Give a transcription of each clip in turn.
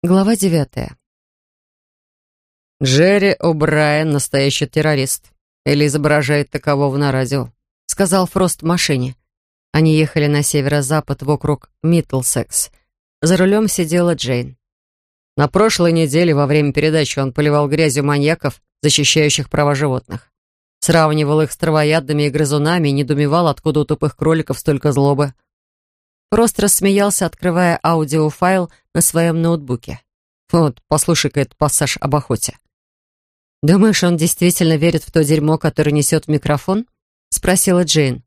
Глава девятая. «Джерри О'Брайен — настоящий террорист. Или изображает такового на радио», — сказал Фрост в машине. Они ехали на северо-запад вокруг Миттлсекс. За рулем сидела Джейн. На прошлой неделе во время передачи он поливал грязью маньяков, защищающих права животных. Сравнивал их с травоядными и грызунами и недумевал, откуда у тупых кроликов столько злобы. Фрост рассмеялся, открывая аудиофайл на своем ноутбуке. «Вот, послушай-ка этот пассаж об охоте». «Думаешь, он действительно верит в то дерьмо, которое несет в микрофон?» — спросила Джейн.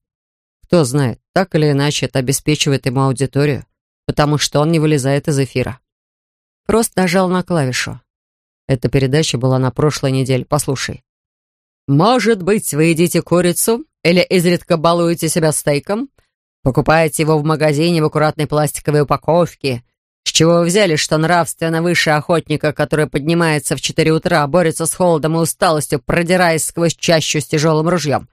«Кто знает, так или иначе это обеспечивает ему аудиторию, потому что он не вылезает из эфира». Фрост нажал на клавишу. Эта передача была на прошлой неделе, послушай. «Может быть, вы едите курицу или изредка балуете себя стейком?» Покупаете его в магазине в аккуратной пластиковой упаковке. С чего вы взяли, что нравственно выше охотника, который поднимается в четыре утра, борется с холодом и усталостью, продираясь сквозь чащу с тяжелым ружьем,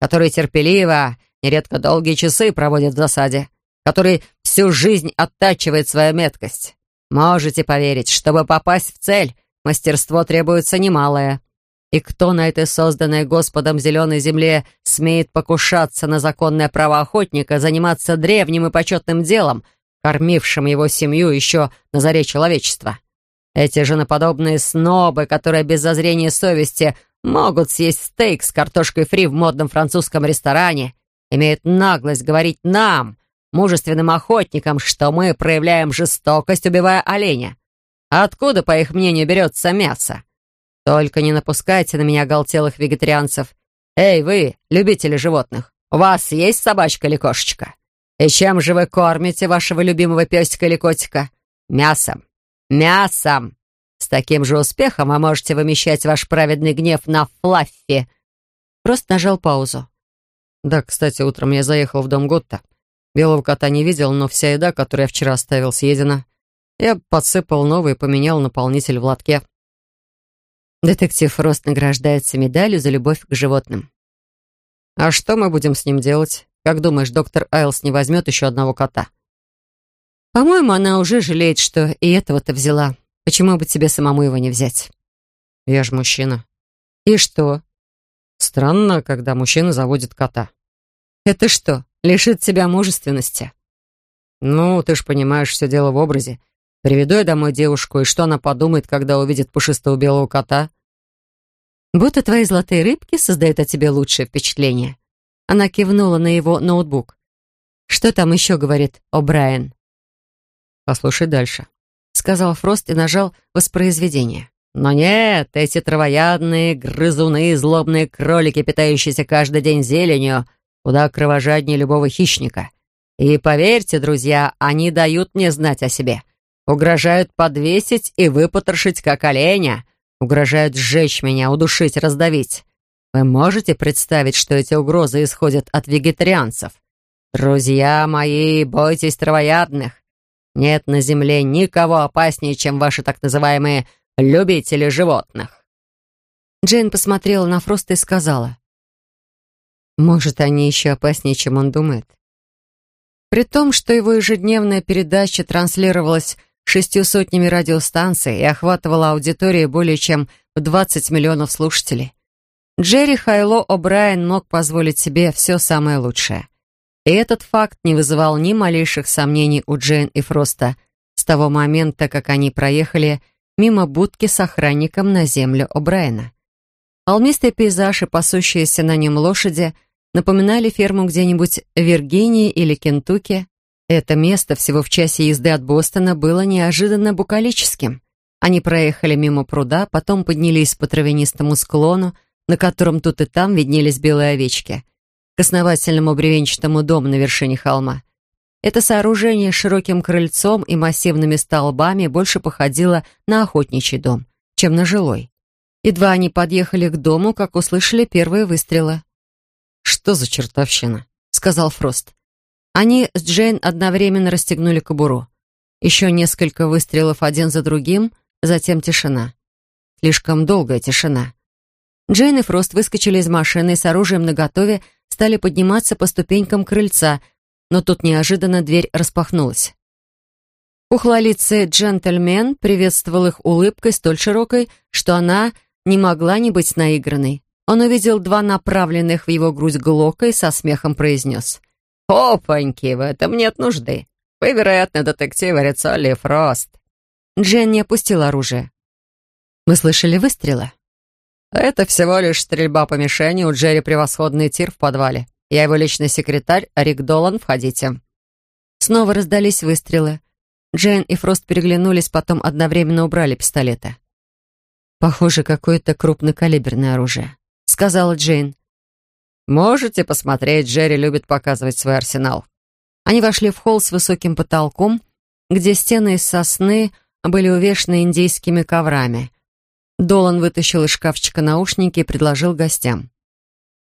который терпеливо, нередко долгие часы проводит в засаде, который всю жизнь оттачивает свою меткость? Можете поверить, чтобы попасть в цель, мастерство требуется немалое. И кто на этой созданной Господом зеленой земле смеет покушаться на законное право охотника заниматься древним и почетным делом, кормившим его семью еще на заре человечества? Эти женоподобные снобы, которые без зазрения совести могут съесть стейк с картошкой фри в модном французском ресторане, имеют наглость говорить нам, мужественным охотникам, что мы проявляем жестокость, убивая оленя. Откуда, по их мнению, берется мясо? Только не напускайте на меня оголтелых вегетарианцев. Эй, вы, любители животных, у вас есть собачка или кошечка? И чем же вы кормите вашего любимого песика или котика? Мясом. Мясом. С таким же успехом вы можете вымещать ваш праведный гнев на Флаффи. Просто нажал паузу. Да, кстати, утром я заехал в дом Готта. Белого кота не видел, но вся еда, которую я вчера оставил, съедена. Я подсыпал новый и поменял наполнитель в лотке. Детектив Рост награждается медалью за любовь к животным. «А что мы будем с ним делать? Как думаешь, доктор Айлс не возьмет еще одного кота?» «По-моему, она уже жалеет, что и этого-то взяла. Почему бы тебе самому его не взять?» «Я же мужчина». «И что?» «Странно, когда мужчина заводит кота». «Это что, лишит тебя мужественности?» «Ну, ты ж понимаешь, все дело в образе. Приведу я домой девушку, и что она подумает, когда увидит пушистого белого кота? Будто твои золотые рыбки создают о тебе лучшее впечатление. Она кивнула на его ноутбук. Что там еще говорит О'Брайен? Послушай дальше, сказал Фрост и нажал воспроизведение. Но нет, эти травоядные грызуны, злобные кролики, питающиеся каждый день зеленью, куда кровожаднее любого хищника. И поверьте, друзья, они дают мне знать о себе. Угрожают подвесить и выпотрошить, как оленя. Угрожают сжечь меня, удушить, раздавить. Вы можете представить, что эти угрозы исходят от вегетарианцев? Друзья мои, бойтесь травоядных. Нет на земле никого опаснее, чем ваши так называемые любители животных. Джейн посмотрела на Фроста и сказала. Может, они еще опаснее, чем он думает. При том, что его ежедневная передача транслировалась шестью сотнями радиостанций и охватывала аудиторию более чем в 20 миллионов слушателей. Джерри Хайло О'Брайен мог позволить себе все самое лучшее. И этот факт не вызывал ни малейших сомнений у Джейн и Фроста с того момента, как они проехали мимо будки с охранником на землю О'Брайена. Холмистый пейзаж и пасущиеся на нем лошади напоминали ферму где-нибудь в Виргинии или Кентукки, это место всего в часе езды от Бостона было неожиданно букалическим. Они проехали мимо пруда, потом поднялись по травянистому склону, на котором тут и там виднелись белые овечки, к основательному бревенчатому дому на вершине холма. Это сооружение с широким крыльцом и массивными столбами больше походило на охотничий дом, чем на жилой. Едва они подъехали к дому, как услышали первые выстрелы. «Что за чертовщина?» — сказал Фрост. Они с Джейн одновременно расстегнули кобуру. Еще несколько выстрелов один за другим, затем тишина. Слишком долгая тишина. Джейн и Фрост выскочили из машины и с оружием наготове стали подниматься по ступенькам крыльца, но тут неожиданно дверь распахнулась. Ухлолицый джентльмен приветствовал их улыбкой столь широкой, что она не могла не быть наигранной. Он увидел два направленных в его грудь глока и со смехом произнес. «Опаньки, в этом нет нужды. Вы, вероятно, детектив Рицолли Фрост». Джен не опустил оружие. «Мы слышали выстрелы?» «Это всего лишь стрельба по мишени. У Джерри превосходный тир в подвале. Я его личный секретарь, Рик Долан, входите». Снова раздались выстрелы. Джейн и Фрост переглянулись, потом одновременно убрали пистолеты. «Похоже, какое-то крупнокалиберное оружие», — сказала Джейн. «Можете посмотреть, Джерри любит показывать свой арсенал». Они вошли в холл с высоким потолком, где стены из сосны были увешаны индейскими коврами. Долан вытащил из шкафчика наушники и предложил гостям.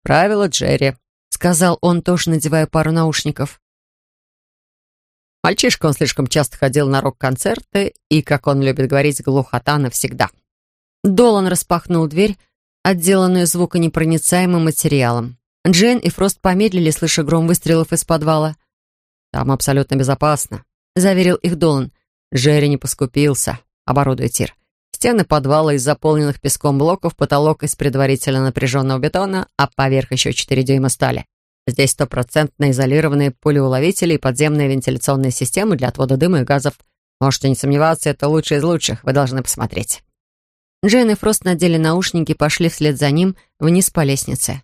«Правило Джерри», — сказал он, тоже надевая пару наушников. Мальчишка он слишком часто ходил на рок-концерты и, как он любит говорить, глухота навсегда. Долан распахнул дверь, отделанную звуконепроницаемым материалом. Джейн и Фрост помедлили, слыша гром выстрелов из подвала. «Там абсолютно безопасно», — заверил их Долан. Джерри не поскупился, оборудуя тир. Стены подвала из заполненных песком блоков, потолок из предварительно напряженного бетона, а поверх еще четыре дюйма стали. Здесь стопроцентно изолированные пулеуловители и подземные вентиляционные системы для отвода дыма и газов. Можете не сомневаться, это лучший из лучших. Вы должны посмотреть. Джейн и Фрост надели наушники и пошли вслед за ним вниз по лестнице.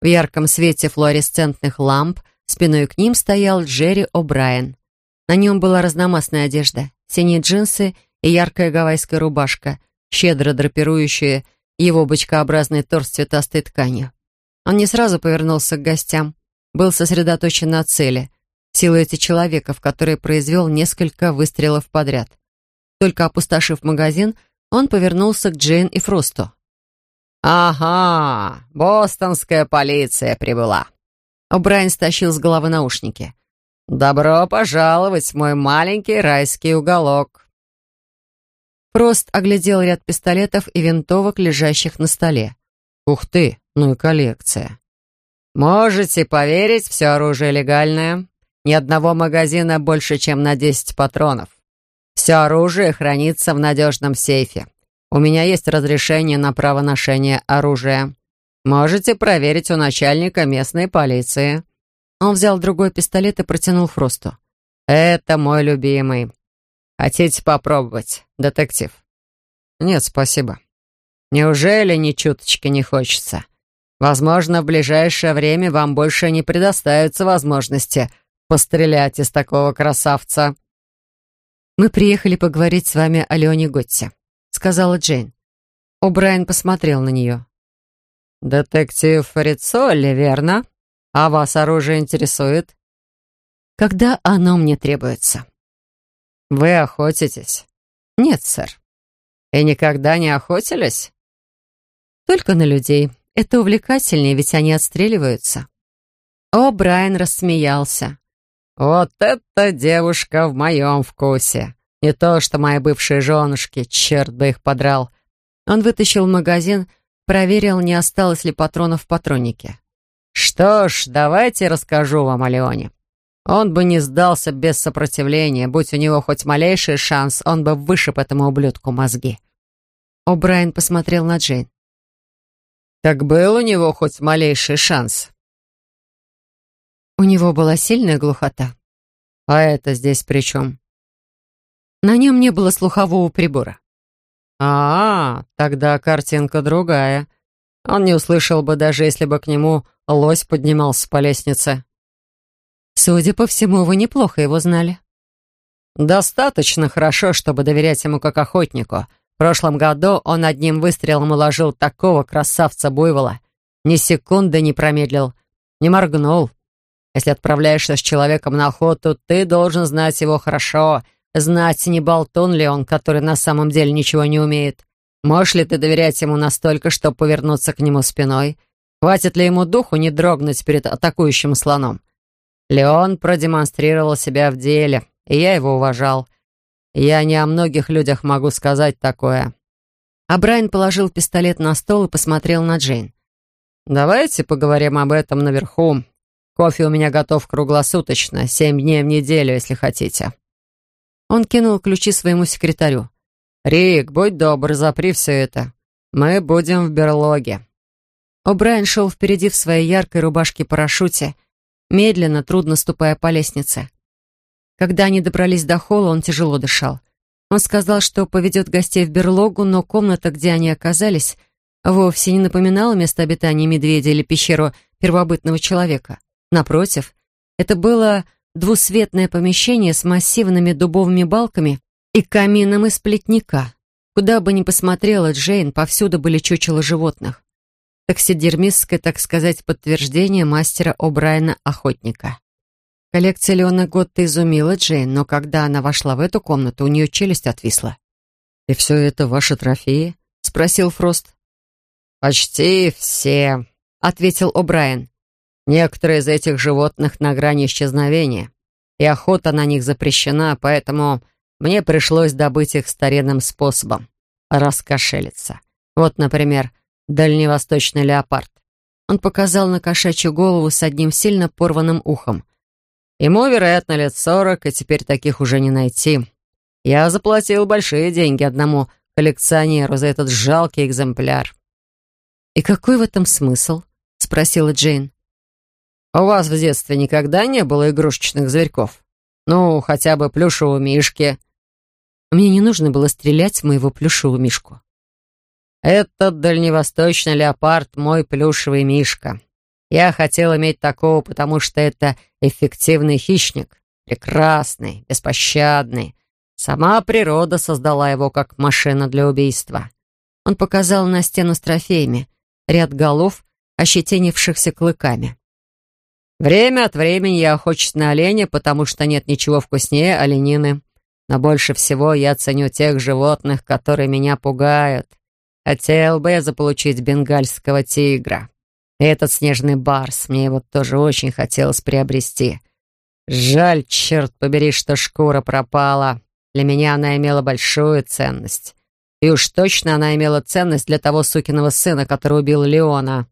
В ярком свете флуоресцентных ламп спиной к ним стоял Джерри О'Брайен. На нем была разномастная одежда, синие джинсы и яркая гавайская рубашка, щедро драпирующая его бочкообразный торс цветастой тканью. Он не сразу повернулся к гостям, был сосредоточен на цели, силуэте человека, в который произвел несколько выстрелов подряд. Только опустошив магазин, он повернулся к Джейн и Фросту. «Ага, бостонская полиция прибыла». О'Брайен стащил с головы наушники. «Добро пожаловать в мой маленький райский уголок». Фрост оглядел ряд пистолетов и винтовок, лежащих на столе. «Ух ты, ну и коллекция!» «Можете поверить, все оружие легальное. Ни одного магазина больше, чем на 10 патронов. Все оружие хранится в надежном сейфе. У меня есть разрешение на право ношения оружия. Можете проверить у начальника местной полиции». Он взял другой пистолет и протянул Фросту. «Это мой любимый. Хотите попробовать, детектив?» «Нет, спасибо». «Неужели ни чуточки не хочется? Возможно, в ближайшее время вам больше не предоставится возможности пострелять из такого красавца». «Мы приехали поговорить с вами о Леоне Готте», — сказала Джейн. О'Брайен посмотрел на нее. «Детектив Рицолли, верно? А вас оружие интересует?» «Когда оно мне требуется?» «Вы охотитесь?» «Нет, сэр». «И никогда не охотились?» «Только на людей. Это увлекательнее, ведь они отстреливаются». О, Брайан рассмеялся. «Вот эта девушка в моем вкусе! Не то, что мои бывшие женушки, черт бы их подрал!» Он вытащил магазин, проверил, не осталось ли патронов в патроннике. «Что ж, давайте расскажу вам о Леоне. Он бы не сдался без сопротивления. Будь у него хоть малейший шанс, он бы вышиб этому ублюдку мозги». О'Брайен посмотрел на Джейн. «Так был у него хоть малейший шанс?» У него была сильная глухота. А это здесь при чем? На нем не было слухового прибора. А, -а тогда картинка другая. Он не услышал бы, даже если бы к нему лось поднимался по лестнице. Судя по всему, вы неплохо его знали. Достаточно хорошо, чтобы доверять ему как охотнику. В прошлом году он одним выстрелом уложил такого красавца-буйвола. Ни секунды не промедлил, не моргнул, если отправляешься с человеком на охоту, ты должен знать его хорошо, знать, не болтун ли он, который на самом деле ничего не умеет. Можешь ли ты доверять ему настолько, чтобы повернуться к нему спиной? Хватит ли ему духу не дрогнуть перед атакующим слоном? Леон продемонстрировал себя в деле, и я его уважал. Я не о многих людях могу сказать такое. А Брайан положил пистолет на стол и посмотрел на Джейн. «Давайте поговорим об этом наверху, Кофе у меня готов круглосуточно, семь дней в неделю, если хотите». Он кинул ключи своему секретарю. «Рик, будь добр, запри все это. Мы будем в берлоге». О'Брайен шел впереди в своей яркой рубашке-парашюте, медленно, трудно ступая по лестнице. Когда они добрались до холла, он тяжело дышал. Он сказал, что поведет гостей в берлогу, но комната, где они оказались, вовсе не напоминала место обитания медведя или пещеру первобытного человека. Напротив, это было двусветное помещение с массивными дубовыми балками и камином из плетника. Куда бы ни посмотрела Джейн, повсюду были чучела животных. Таксидермистское, так сказать, подтверждение мастера О'Брайена-охотника. Коллекция Леона Готта изумила Джейн, но когда она вошла в эту комнату, у нее челюсть отвисла. «И все это ваши трофеи?» — спросил Фрост. «Почти все», — ответил О'Брайен. «Некоторые из этих животных на грани исчезновения, и охота на них запрещена, поэтому мне пришлось добыть их старинным способом — раскошелиться. Вот, например, дальневосточный леопард. Он показал на кошачью голову с одним сильно порванным ухом. Ему, вероятно, лет сорок, и теперь таких уже не найти. Я заплатил большие деньги одному коллекционеру за этот жалкий экземпляр. «И какой в этом смысл?» — спросила Джейн. «У вас в детстве никогда не было игрушечных зверьков? Ну, хотя бы плюшевого мишки?» Мне не нужно было стрелять в моего плюшевого мишку. «Этот дальневосточный леопард — мой плюшевый мишка. Я хотел иметь такого, потому что это эффективный хищник. Прекрасный, беспощадный. Сама природа создала его как машина для убийства. Он показал на стену с трофеями, ряд голов, ощетинившихся клыками. Время от времени я охочусь на оленя, потому что нет ничего вкуснее оленины. Но больше всего я ценю тех животных, которые меня пугают. Хотел бы я заполучить бенгальского тигра. Этот снежный барс, мне его тоже очень хотелось приобрести. Жаль, черт побери, что шкура пропала. Для меня она имела большую ценность. И уж точно она имела ценность для того сукиного сына, который убил Леона.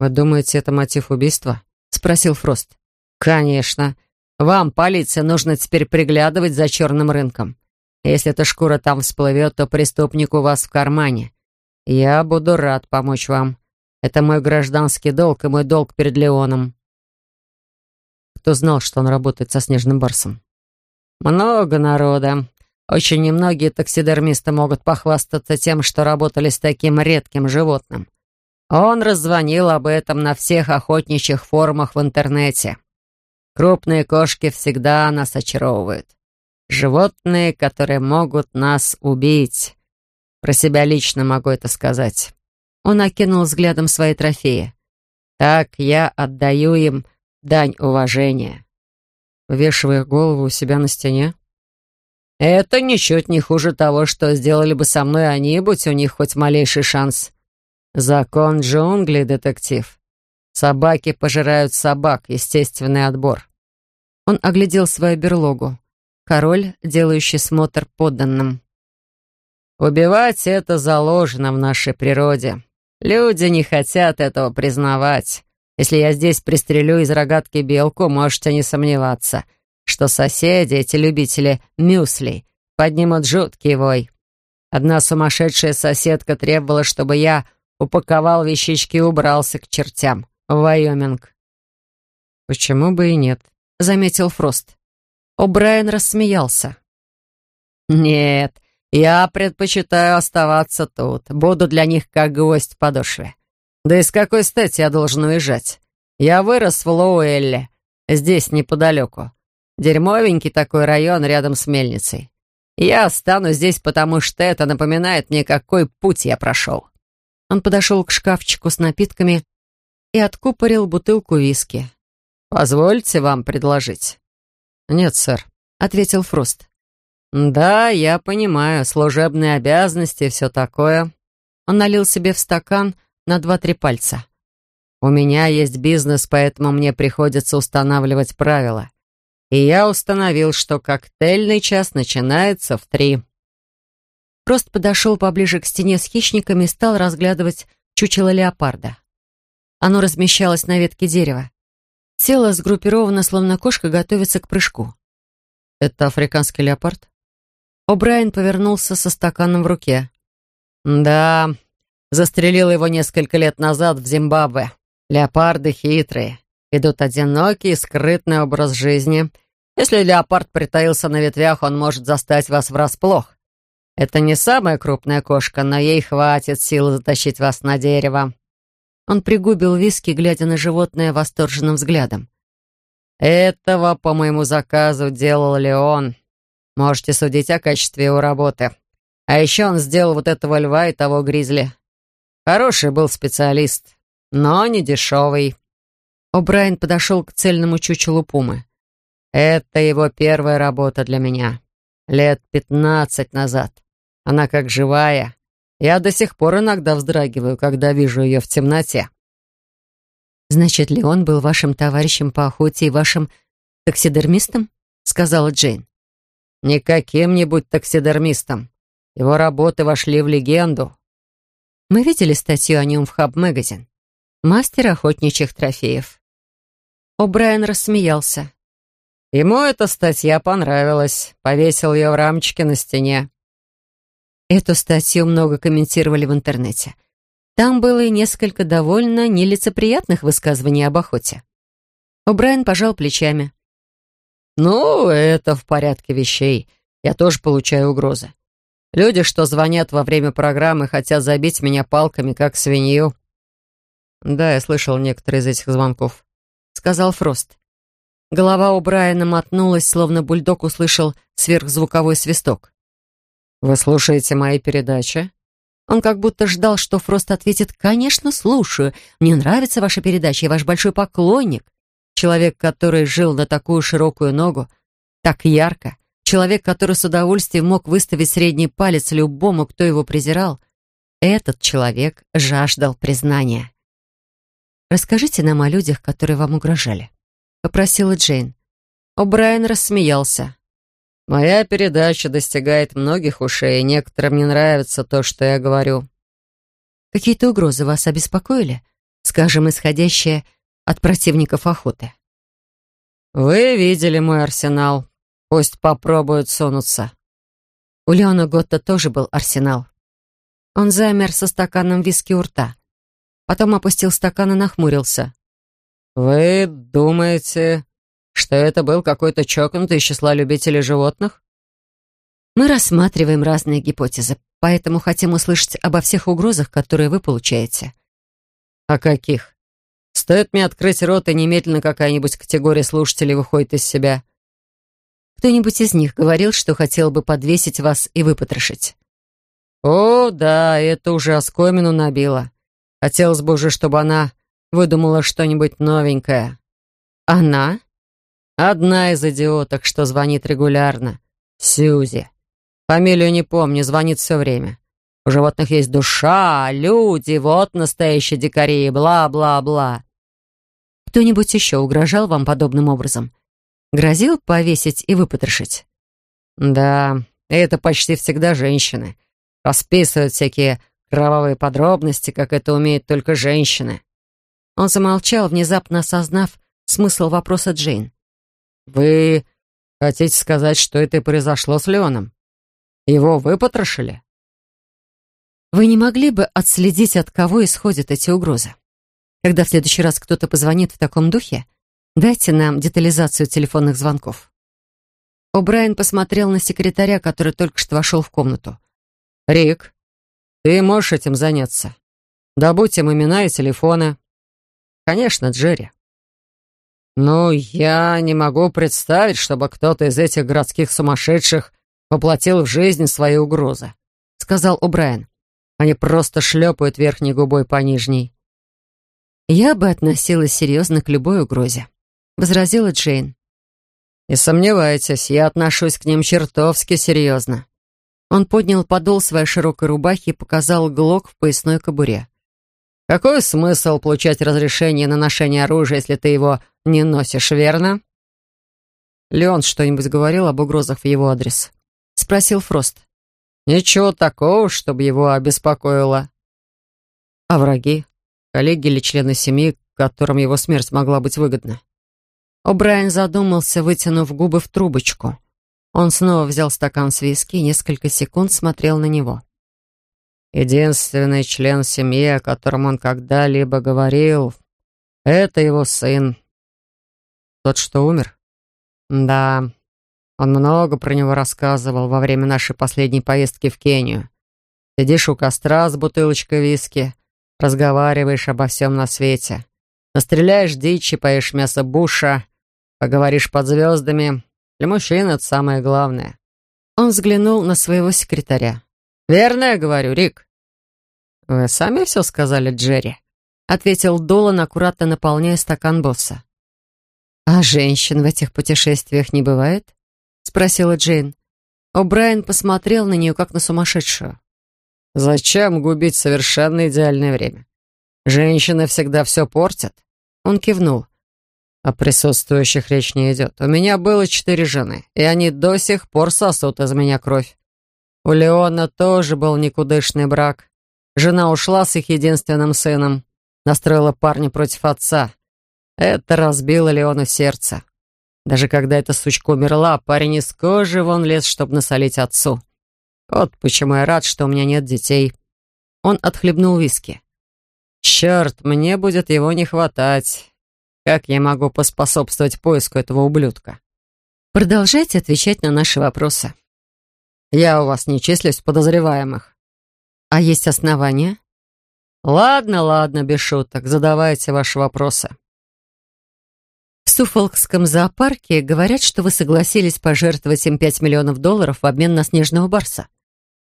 «Вы думаете, это мотив убийства?» — спросил Фрост. «Конечно. Вам, полиция, нужно теперь приглядывать за черным рынком. Если эта шкура там всплывет, то преступник у вас в кармане. Я буду рад помочь вам. Это мой гражданский долг и мой долг перед Леоном. Кто знал, что он работает со снежным барсом? Много народа. Очень немногие таксидермисты могут похвастаться тем, что работали с таким редким животным. Он раззвонил об этом на всех охотничьих форумах в интернете. Крупные кошки всегда нас очаровывают. Животные, которые могут нас убить. Про себя лично могу это сказать. Он окинул взглядом свои трофеи. «Так я отдаю им дань уважения». Вешивая голову у себя на стене. «Это ничуть не хуже того, что сделали бы со мной они, будь у них хоть малейший шанс. Закон джунглей, детектив. Собаки пожирают собак, естественный отбор». Он оглядел свою берлогу. Король, делающий смотр подданным. «Убивать — это заложено в нашей природе. Люди не хотят этого признавать. Если я здесь пристрелю из рогатки белку, можете не сомневаться, что соседи, эти любители мюсли, поднимут жуткий вой. Одна сумасшедшая соседка требовала, чтобы я упаковал вещички и убрался к чертям в Вайоминг. «Почему бы и нет?» — заметил Фрост. О'Брайен рассмеялся. «Нет, я предпочитаю оставаться тут. Буду для них как гвоздь в подошве. Да и с какой стати я должен уезжать? Я вырос в Лоуэлле, здесь неподалеку. Дерьмовенький такой район рядом с мельницей. Я останусь здесь, потому что это напоминает мне, какой путь я прошел. Он подошел к шкафчику с напитками и откупорил бутылку виски. «Позвольте вам предложить?» «Нет, сэр», — ответил Фрост. «Да, я понимаю, служебные обязанности и все такое». Он налил себе в стакан на два-три пальца. «У меня есть бизнес, поэтому мне приходится устанавливать правила. И я установил, что коктейльный час начинается в три». Прост подошел поближе к стене с хищниками и стал разглядывать чучело леопарда. Оно размещалось на ветке дерева. Тело сгруппировано, словно кошка готовится к прыжку. Это африканский леопард? О'Брайен повернулся со стаканом в руке. «Да, застрелил его несколько лет назад в Зимбабве. Леопарды хитрые, ведут одинокий, скрытный образ жизни. Если леопард притаился на ветвях, он может застать вас врасплох. Это не самая крупная кошка, но ей хватит сил затащить вас на дерево». Он пригубил виски, глядя на животное восторженным взглядом. «Этого по моему заказу делал Леон. Можете судить о качестве его работы. А еще он сделал вот этого льва и того гризли. Хороший был специалист, но не дешевый». О'Брайен подошел к цельному чучелу пумы. «Это его первая работа для меня. Лет пятнадцать назад. Она как живая. Я до сих пор иногда вздрагиваю, когда вижу ее в темноте». «Значит ли он был вашим товарищем по охоте и вашим таксидермистом?» — сказала Джейн. «Не каким-нибудь таксидермистом. Его работы вошли в легенду». Мы видели статью о нем в Хаб Магазин. Мастер охотничьих трофеев. О'Брайен рассмеялся. Ему эта статья понравилась. Повесил ее в рамочке на стене. Эту статью много комментировали в интернете. Там было и несколько довольно нелицеприятных высказываний об охоте. О'Брайен пожал плечами. «Ну, это в порядке вещей. Я тоже получаю угрозы. Люди, что звонят во время программы, хотят забить меня палками, как свинью». «Да, я слышал некоторые из этих звонков», — сказал Фрост. Голова у Брайана мотнулась, словно бульдог услышал сверхзвуковой свисток. «Вы слушаете мои передачи?» Он как будто ждал, что Фрост ответит «Конечно, слушаю. Мне нравится ваша передача, я ваш большой поклонник». Человек, который жил на такую широкую ногу, так ярко, человек, который с удовольствием мог выставить средний палец любому, кто его презирал, этот человек жаждал признания. «Расскажите нам о людях, которые вам угрожали», — попросила Джейн. О'Брайен рассмеялся. Моя передача достигает многих ушей, и некоторым не нравится то, что я говорю. Какие-то угрозы вас обеспокоили? Скажем, исходящие от противников охоты. Вы видели мой арсенал. Пусть попробуют сунуться. У Леона Готта тоже был арсенал. Он замер со стаканом виски у рта. Потом опустил стакан и нахмурился. «Вы думаете, что это был какой-то чокнутый из числа любителей животных? Мы рассматриваем разные гипотезы, поэтому хотим услышать обо всех угрозах, которые вы получаете. О каких? Стоит мне открыть рот, и немедленно какая-нибудь категория слушателей выходит из себя. Кто-нибудь из них говорил, что хотел бы подвесить вас и выпотрошить? О, да, это уже оскомину набило. Хотелось бы уже, чтобы она выдумала что-нибудь новенькое. Она? Одна из идиоток, что звонит регулярно. Сьюзи. Фамилию не помню, звонит все время. У животных есть душа, люди, вот настоящие дикари, бла-бла-бла. Кто-нибудь еще угрожал вам подобным образом? Грозил повесить и выпотрошить? Да, это почти всегда женщины. Расписывают всякие кровавые подробности, как это умеют только женщины. Он замолчал, внезапно осознав смысл вопроса Джейн. «Вы хотите сказать, что это и произошло с Леоном? Его выпотрошили?» «Вы не могли бы отследить, от кого исходят эти угрозы? Когда в следующий раз кто-то позвонит в таком духе, дайте нам детализацию телефонных звонков». О'Брайен посмотрел на секретаря, который только что вошел в комнату. «Рик, ты можешь этим заняться? Добудь им имена и телефоны». «Конечно, Джерри». «Ну, я не могу представить, чтобы кто-то из этих городских сумасшедших воплотил в жизнь свои угрозы», — сказал О'Брайен. «Они просто шлепают верхней губой по нижней». «Я бы относилась серьезно к любой угрозе», — возразила Джейн. «Не сомневайтесь, я отношусь к ним чертовски серьезно». Он поднял подол своей широкой рубахи и показал глок в поясной кобуре. Какой смысл получать разрешение на ношение оружия, если ты его не носишь, верно? Леон что-нибудь говорил об угрозах в его адрес? Спросил Фрост. Ничего такого, чтобы его обеспокоило. А враги? Коллеги или члены семьи, которым его смерть могла быть выгодна? О'Брайен задумался, вытянув губы в трубочку. Он снова взял стакан с виски и несколько секунд смотрел на него. «Единственный член семьи, о котором он когда-либо говорил, это его сын. Тот, что умер? Да, он много про него рассказывал во время нашей последней поездки в Кению. Сидишь у костра с бутылочкой виски, разговариваешь обо всем на свете. Настреляешь дичи, поешь мясо буша, поговоришь под звездами. Для мужчин это самое главное. Он взглянул на своего секретаря. «Верно я говорю, Рик?» «Вы сами все сказали, Джерри?» ответил Долан, аккуратно наполняя стакан босса. «А женщин в этих путешествиях не бывает?» спросила Джейн. О'Брайен посмотрел на нее, как на сумасшедшую. «Зачем губить совершенно идеальное время? Женщины всегда все портят». Он кивнул. О присутствующих речь не идет. У меня было четыре жены, и они до сих пор сосут из меня кровь. У Леона тоже был никудышный брак. Жена ушла с их единственным сыном, настроила парня против отца. Это разбило Леону сердце. Даже когда эта сучка умерла, парень из кожи вон лез, чтобы насолить отцу. Вот почему я рад, что у меня нет детей. Он отхлебнул виски. Черт, мне будет его не хватать. Как я могу поспособствовать поиску этого ублюдка? Продолжайте отвечать на наши вопросы. Я у вас не числюсь в подозреваемых. А есть основания? Ладно, ладно, без шуток. Задавайте ваши вопросы. В Суфолкском зоопарке говорят, что вы согласились пожертвовать им 5 миллионов долларов в обмен на снежного барса.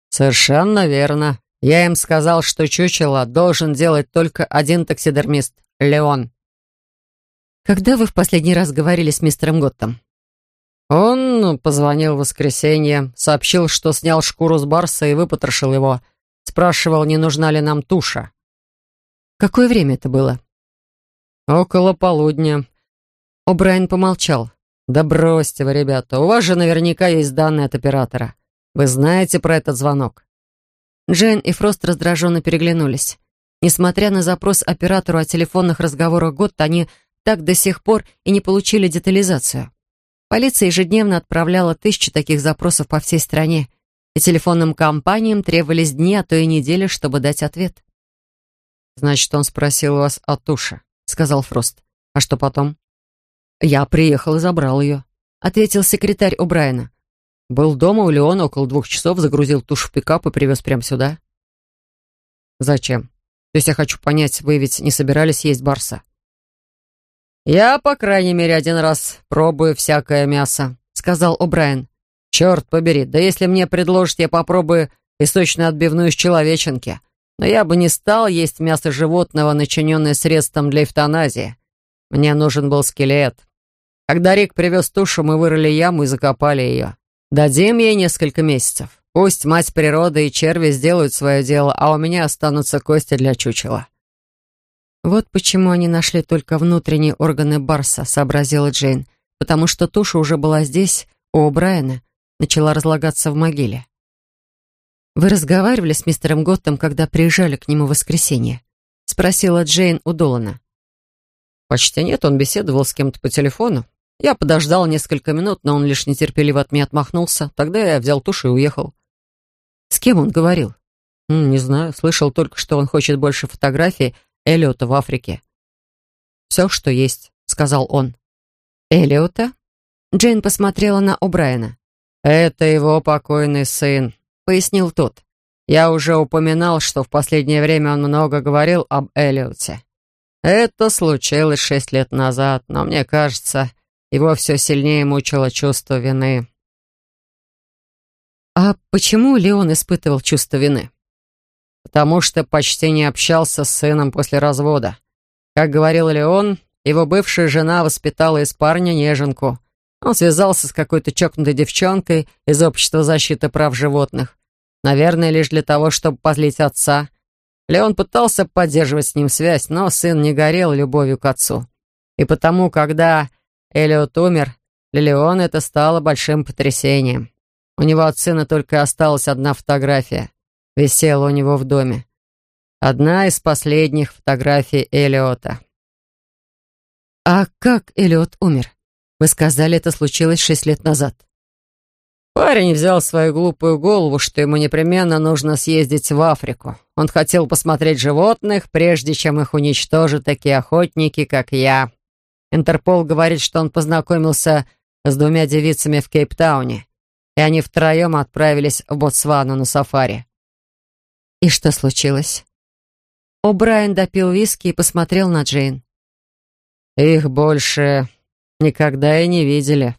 Совершенно верно. Я им сказал, что чучело должен делать только один таксидермист — Леон. Когда вы в последний раз говорили с мистером Готтом? Он позвонил в воскресенье, сообщил, что снял шкуру с барса и выпотрошил его. Спрашивал, не нужна ли нам туша. Какое время это было? Около полудня. О'Брайен помолчал. «Да бросьте вы, ребята, у вас же наверняка есть данные от оператора. Вы знаете про этот звонок?» Джейн и Фрост раздраженно переглянулись. Несмотря на запрос оператору о телефонных разговорах год, они так до сих пор и не получили детализацию. Полиция ежедневно отправляла тысячи таких запросов по всей стране, и телефонным компаниям требовались дни, а то и недели, чтобы дать ответ. «Значит, он спросил у вас о туше», — сказал Фрост. «А что потом?» «Я приехал и забрал ее», — ответил секретарь О'Брайена. «Был дома у Леона около двух часов, загрузил тушу в пикап и привез прямо сюда». «Зачем? То есть я хочу понять, вы ведь не собирались есть барса?» «Я, по крайней мере, один раз пробую всякое мясо», — сказал О'Брайен. «Черт побери, да если мне предложат, я попробую песочную отбивную из человеченки. Но я бы не стал есть мясо животного, начиненное средством для эвтаназии. Мне нужен был скелет, когда Рик привез тушу, мы вырыли яму и закопали ее. Дадим ей несколько месяцев. Пусть мать природа и черви сделают свое дело, а у меня останутся кости для чучела». «Вот почему они нашли только внутренние органы Барса», — сообразила Джейн, «потому что туша уже была здесь, у Брайана, начала разлагаться в могиле». «Вы разговаривали с мистером Готтом, когда приезжали к нему в воскресенье?» — спросила Джейн у Долана. «Почти нет, он беседовал с кем-то по телефону. Я подождал несколько минут, но он лишь нетерпеливо от меня отмахнулся. Тогда я взял тушу и уехал. С кем он говорил? Не знаю. Слышал только, что он хочет больше фотографий Эллиота в Африке. «Все, что есть», — сказал он. «Эллиота?» Джейн посмотрела на О'Брайена. «Это его покойный сын», — пояснил тот. «Я уже упоминал, что в последнее время он много говорил об Эллиоте. Это случилось шесть лет назад, но мне кажется, его все сильнее мучило чувство вины. А почему Леон испытывал чувство вины? Потому что почти не общался с сыном после развода. Как говорил Леон, его бывшая жена воспитала из парня неженку. Он связался с какой-то чокнутой девчонкой из общества защиты прав животных. Наверное, лишь для того, чтобы позлить отца. Леон пытался поддерживать с ним связь, но сын не горел любовью к отцу. И потому, когда Элиот умер, для Леона это стало большим потрясением. У него от сына только осталась одна фотография. Висела у него в доме. Одна из последних фотографий Элиота. «А как Элиот умер? Вы сказали, это случилось шесть лет назад». Парень взял свою глупую голову, что ему непременно нужно съездить в Африку. Он хотел посмотреть животных, прежде чем их уничтожат такие охотники, как я. Интерпол говорит, что он познакомился с двумя девицами в Кейптауне, и они втроем отправились в Ботсвану на сафари. И что случилось? О'Брайен допил виски и посмотрел на Джейн. Их больше никогда и не видели.